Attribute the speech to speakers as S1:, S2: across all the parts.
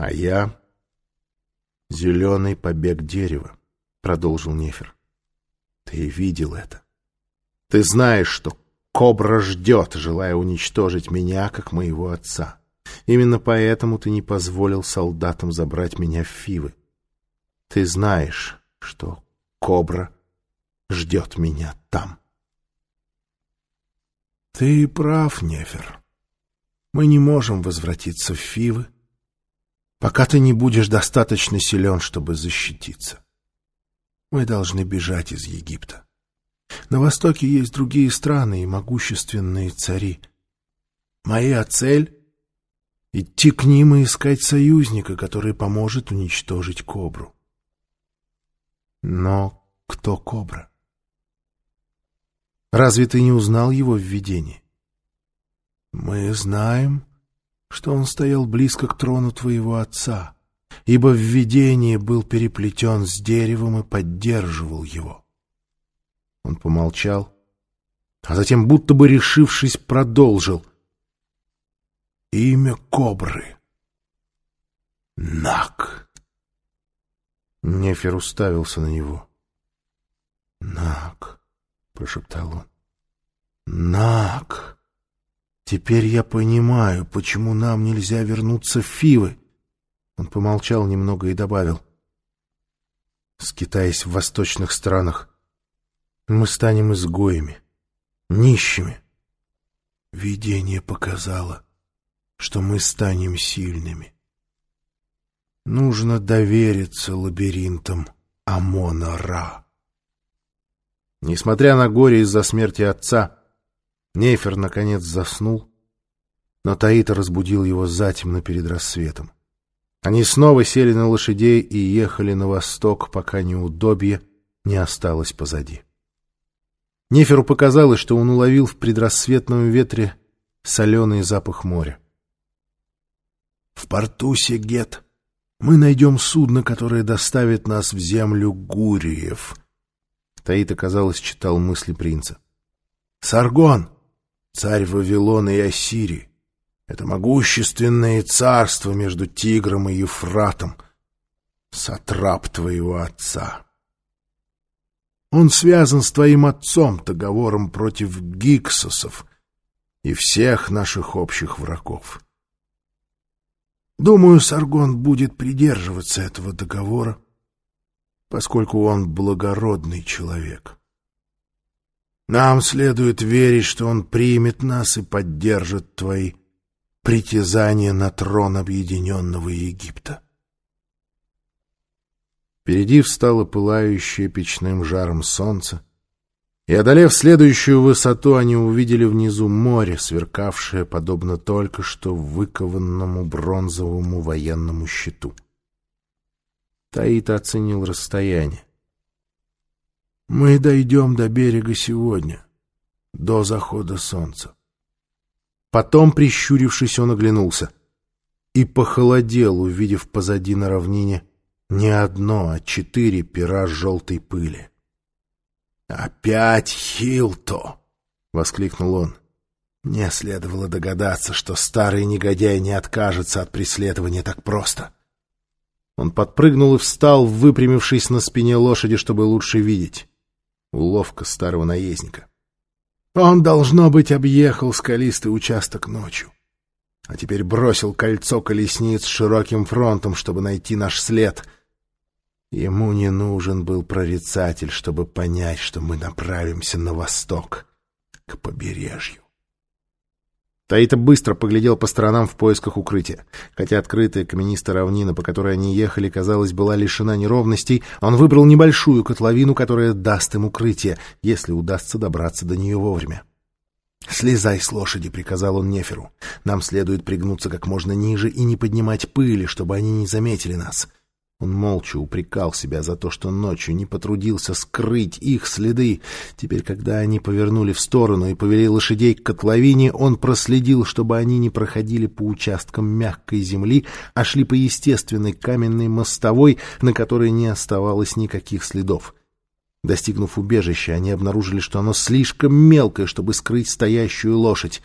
S1: А я — зеленый побег дерева, — продолжил Нефер. Ты видел это. Ты знаешь, что кобра ждет, желая уничтожить меня, как моего отца. Именно поэтому ты не позволил солдатам забрать меня в Фивы. Ты знаешь, что кобра ждет меня там.
S2: Ты прав, Нефер. Мы не можем возвратиться в Фивы, пока ты не будешь достаточно силен, чтобы защититься. Мы должны бежать из Египта. На Востоке есть другие страны и могущественные цари. Моя цель — идти к ним и искать союзника, который поможет уничтожить Кобру.
S1: Но кто Кобра? Разве ты не узнал его в видении?
S2: Мы знаем, что он стоял близко к трону твоего отца, ибо в видении был переплетен с деревом и поддерживал его.
S1: Он помолчал, а затем, будто бы решившись, продолжил.
S2: Имя кобры. Нак.
S1: Нефер уставился на него.
S2: «Нак», — прошептал он, — «Нак! Теперь я понимаю, почему нам нельзя вернуться в Фивы».
S1: Он помолчал немного и добавил. «Скитаясь в восточных странах, мы станем изгоями, нищими».
S2: Видение показало, что мы станем сильными. Нужно довериться лабиринтам Амона-Ра.
S1: Несмотря на горе из-за смерти отца, Нефер наконец заснул, но Таита разбудил его затемно перед рассветом. Они снова сели на лошадей и ехали на восток, пока неудобье не осталось позади. Неферу показалось, что он уловил в предрассветном ветре соленый запах моря.
S2: — В порту Сегет мы найдем судно, которое доставит нас в землю Гуриев.
S1: Таит, казалось, читал мысли принца.
S2: Саргон, царь Вавилона и Ассирии. Это могущественное царство между Тигром и Ефратом. Сатрап твоего отца. Он связан с твоим отцом договором против гиксосов и всех наших общих врагов. Думаю, Саргон будет придерживаться этого договора, поскольку он благородный человек. Нам следует верить, что он примет нас и поддержит твои притязания на трон объединенного Египта.
S1: Впереди встало пылающее печным жаром солнце, и, одолев следующую высоту, они увидели внизу море, сверкавшее, подобно только что выкованному бронзовому военному щиту. Таита оценил расстояние.
S2: «Мы дойдем до берега сегодня, до захода солнца».
S1: Потом, прищурившись, он оглянулся и похолодел, увидев позади на равнине не одно, а четыре пера желтой пыли.
S2: «Опять Хилто!» — воскликнул он. «Мне следовало догадаться, что старый негодяй не откажется от преследования так просто».
S1: Он подпрыгнул и встал, выпрямившись на спине лошади, чтобы лучше видеть. Уловка старого наездника.
S2: Он, должно быть, объехал скалистый участок ночью. А теперь бросил кольцо колесниц широким фронтом, чтобы найти наш след — Ему не нужен был прорицатель, чтобы понять, что мы направимся на восток, к побережью.
S1: Таита быстро поглядел по сторонам в поисках укрытия. Хотя открытая каменистая равнина, по которой они ехали, казалось, была лишена неровностей, он выбрал небольшую котловину, которая даст им укрытие, если удастся добраться до нее вовремя. «Слезай с лошади», — приказал он Неферу. «Нам следует пригнуться как можно ниже и не поднимать пыли, чтобы они не заметили нас. Он молча упрекал себя за то, что ночью не потрудился скрыть их следы. Теперь, когда они повернули в сторону и повели лошадей к котловине, он проследил, чтобы они не проходили по участкам мягкой земли, а шли по естественной каменной мостовой, на которой не оставалось никаких следов. Достигнув убежища, они обнаружили, что оно слишком мелкое, чтобы скрыть стоящую лошадь.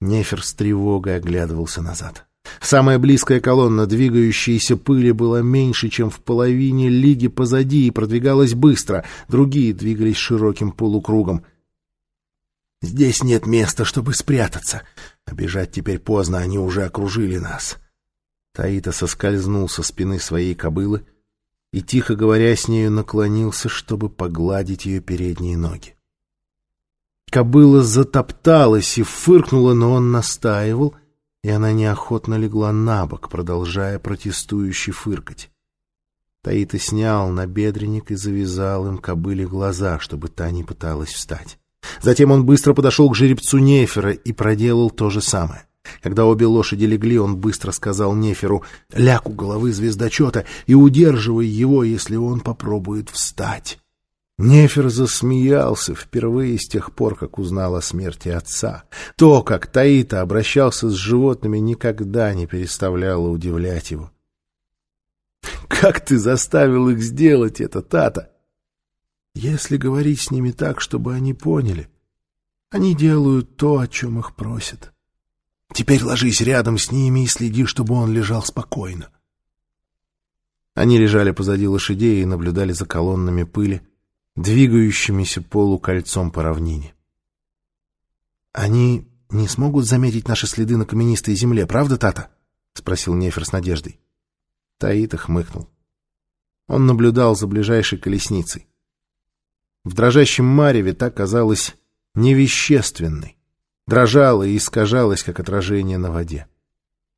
S1: Нефер с тревогой оглядывался назад. Самая близкая колонна двигающейся пыли была меньше, чем в половине лиги позади и продвигалась быстро. Другие двигались широким полукругом. «Здесь нет места, чтобы спрятаться. Обежать теперь поздно, они уже окружили нас». Таита соскользнул со спины своей кобылы и, тихо говоря с нею, наклонился, чтобы погладить ее передние ноги. Кобыла затопталась и фыркнула, но он настаивал, и она неохотно легла на бок, продолжая протестующе фыркать. Таита снял набедренник и завязал им кобыле глаза, чтобы та не пыталась встать. Затем он быстро подошел к жеребцу Нефера и проделал то же самое. Когда обе лошади легли, он быстро сказал Неферу «Ляг у головы звездочета и удерживай его, если он попробует встать». Нефер засмеялся впервые с тех пор, как узнал о смерти отца. То, как Таита обращался с животными, никогда не переставляло удивлять его. «Как ты заставил их сделать это, Тата?» «Если говорить с ними так, чтобы они поняли, они делают то, о чем их просят. Теперь ложись рядом с ними и следи, чтобы он лежал спокойно». Они лежали позади лошадей и наблюдали за колоннами пыли, двигающимися полукольцом по равнине. «Они не смогут заметить наши следы на каменистой земле, правда, Тата?» — спросил Нефер с надеждой. Таита хмыкнул. Он наблюдал за ближайшей колесницей. В дрожащем мареве та казалась невещественной, дрожала и искажалась, как отражение на воде.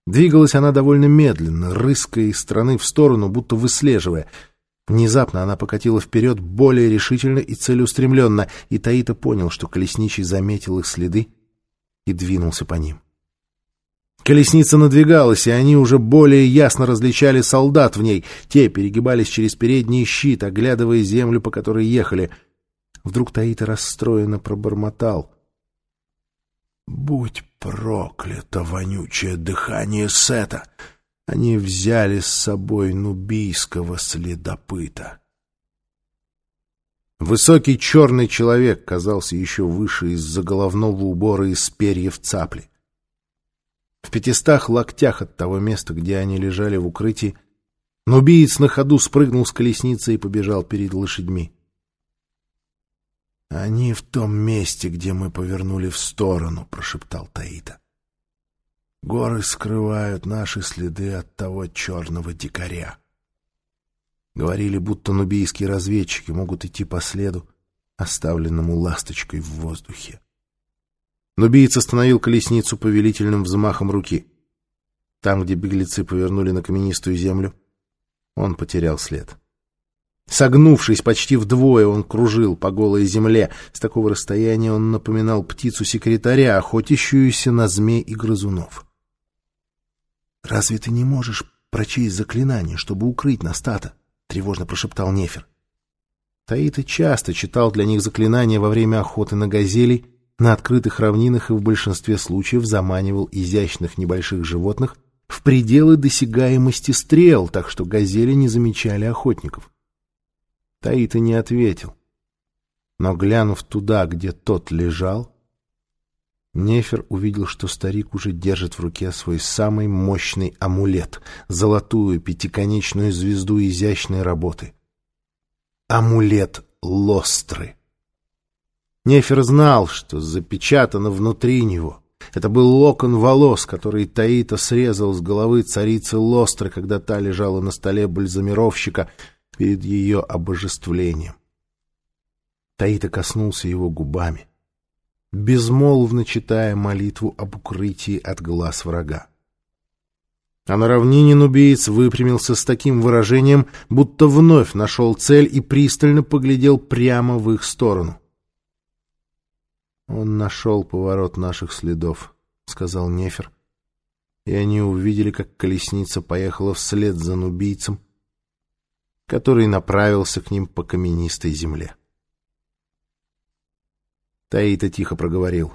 S1: Двигалась она довольно медленно, рыская из стороны в сторону, будто выслеживая — Внезапно она покатила вперед более решительно и целеустремленно, и Таита понял, что колесничий заметил их следы и двинулся по ним. Колесница надвигалась, и они уже более ясно различали солдат в ней. Те перегибались через передний щит, оглядывая землю, по которой ехали. Вдруг Таита расстроенно пробормотал. «Будь проклято, вонючее дыхание Сета!» Они взяли с собой нубийского следопыта. Высокий черный человек казался еще выше из-за головного убора из перьев цапли. В пятистах локтях от того места, где они лежали в укрытии, нубиец на ходу спрыгнул с колесницы и побежал перед лошадьми. «Они в том месте, где мы повернули в сторону», — прошептал Таита. Горы скрывают наши следы от того черного дикаря. Говорили, будто нубийские разведчики могут идти по следу, оставленному ласточкой в воздухе. Нубиец остановил колесницу повелительным взмахом руки. Там, где беглецы повернули на каменистую землю, он потерял след. Согнувшись почти вдвое, он кружил по голой земле. С такого расстояния он напоминал птицу секретаря, охотящуюся на змей и грызунов. «Разве ты не можешь прочесть заклинание, чтобы укрыть Настата?» — тревожно прошептал Нефер. Таита часто читал для них заклинания во время охоты на газелей, на открытых равнинах и в большинстве случаев заманивал изящных небольших животных в пределы досягаемости стрел, так что газели не замечали охотников. Таита не ответил. Но, глянув туда, где тот лежал, Нефер увидел, что старик уже держит в руке свой самый мощный амулет — золотую пятиконечную звезду изящной работы. Амулет Лостры. Нефер знал, что запечатано внутри него. Это был локон волос, который Таита срезал с головы царицы Лостры, когда та лежала на столе бальзамировщика перед ее обожествлением. Таита коснулся его губами безмолвно читая молитву об укрытии от глаз врага. А на равнине нубиец выпрямился с таким выражением, будто вновь нашел цель и пристально поглядел прямо в их сторону. «Он нашел поворот наших следов», — сказал Нефер, и они увидели, как колесница поехала вслед за нубийцем, который направился к ним по каменистой земле. Таита тихо проговорил.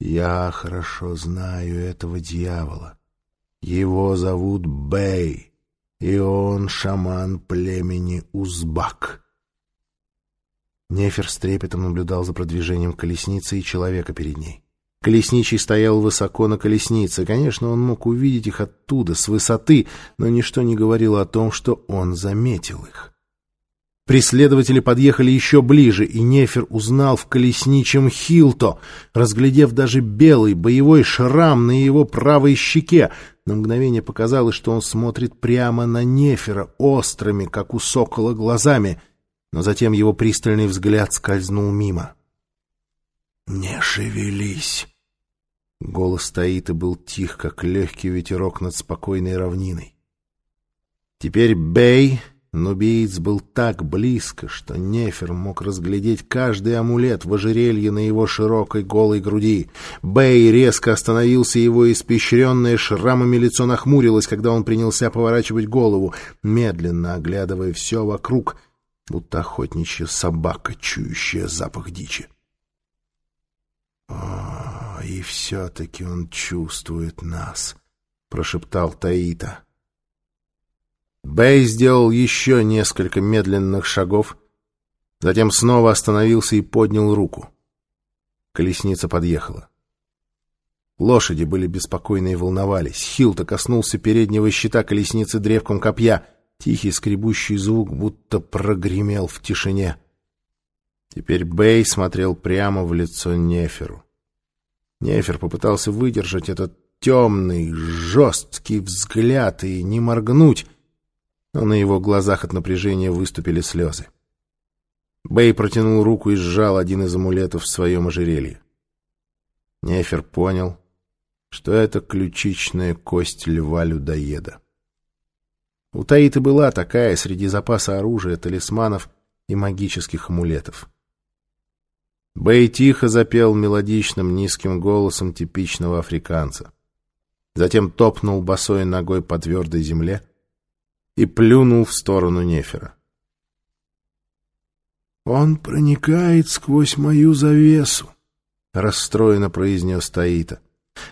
S1: «Я хорошо знаю этого дьявола. Его зовут Бэй, и он шаман племени Узбак». Нефер с трепетом наблюдал за продвижением колесницы и человека перед ней. Колесничий стоял высоко на колеснице. Конечно, он мог увидеть их оттуда, с высоты, но ничто не говорило о том, что он заметил их. Преследователи подъехали еще ближе, и Нефер узнал в колесничем Хилто, разглядев даже белый боевой шрам на его правой щеке. На мгновение показалось, что он смотрит прямо на Нефера, острыми, как у сокола, глазами, но затем его пристальный взгляд скользнул мимо. «Не шевелись!» Голос Таита был тих, как легкий ветерок над спокойной равниной. Теперь Бей, нубиец, был так близко, что Нефер мог разглядеть каждый амулет в ожерелье на его широкой голой груди. Бей резко остановился, его испещренное шрамами лицо нахмурилось, когда он принялся поворачивать голову, медленно оглядывая все вокруг, будто охотничья собака, чующая запах дичи. «О, и все-таки он чувствует нас», — прошептал Таита. Бэй сделал еще несколько медленных шагов, затем снова остановился и поднял руку. Колесница подъехала. Лошади были беспокойны и волновались. Хилта коснулся переднего щита колесницы древком копья. Тихий скребущий звук будто прогремел в тишине. Теперь Бэй смотрел прямо в лицо Неферу. Нефер попытался выдержать этот темный, жесткий взгляд и не моргнуть, но на его глазах от напряжения выступили слезы. Бэй протянул руку и сжал один из амулетов в своем ожерелье. Нефер понял, что это ключичная кость льва-людоеда. У Таиты была такая среди запаса оружия, талисманов и магических амулетов. Бэй тихо запел мелодичным низким голосом типичного африканца. Затем топнул босой ногой по твердой земле и плюнул в сторону Нефера.
S2: «Он проникает сквозь мою завесу», — расстроенно произнес Таита.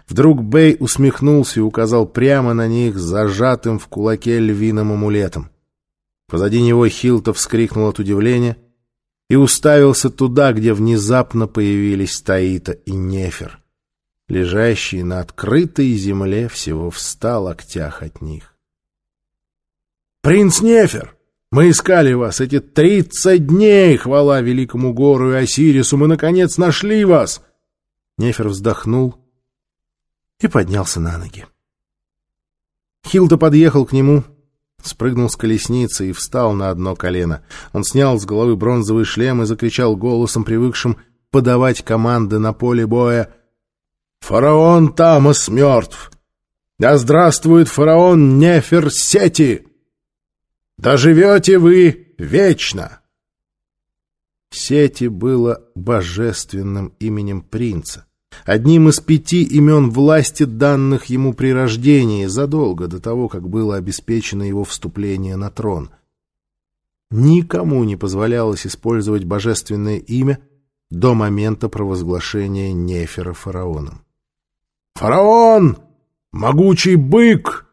S1: Вдруг Бэй усмехнулся и указал прямо на них зажатым в кулаке львиным амулетом. Позади него Хилта вскрикнул от удивления — и уставился туда, где внезапно появились Таита и Нефер, лежащие на открытой земле всего в ста локтях от них.
S2: «Принц Нефер, мы искали вас эти тридцать дней, хвала великому гору и Осирису, мы, наконец, нашли вас!»
S1: Нефер вздохнул и поднялся на ноги. Хилда подъехал к нему, спрыгнул с колесницы и встал на одно колено. Он снял с головы бронзовый шлем и закричал голосом, привыкшим подавать команды на поле боя. «Фараон Тамас мертв! Да здравствует фараон Неферсети! Да живете вы вечно!» Сети было божественным именем принца одним из пяти имен власти, данных ему при рождении, задолго до того, как было обеспечено его вступление на трон. Никому не позволялось использовать божественное имя до момента провозглашения Нефера фараоном.
S2: «Фараон! Могучий бык!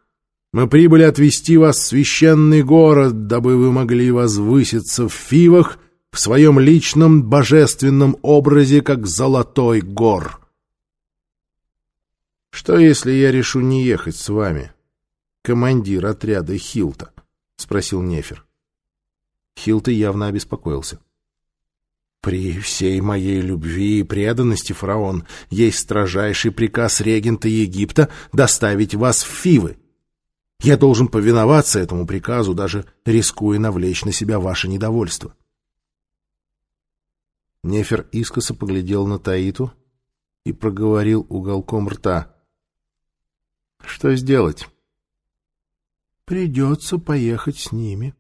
S2: Мы прибыли отвести вас в священный город, дабы вы могли возвыситься в фивах в своем личном божественном образе, как золотой гор».
S1: «Что, если я решу не ехать с вами, командир отряда Хилта?» — спросил Нефер. Хилта явно обеспокоился. «При всей моей любви и преданности, фараон, есть строжайший приказ регента Египта доставить вас в Фивы. Я должен повиноваться этому приказу, даже рискуя навлечь на себя ваше недовольство». Нефер искоса поглядел на Таиту и проговорил уголком рта. Что сделать?
S2: Придется поехать с ними.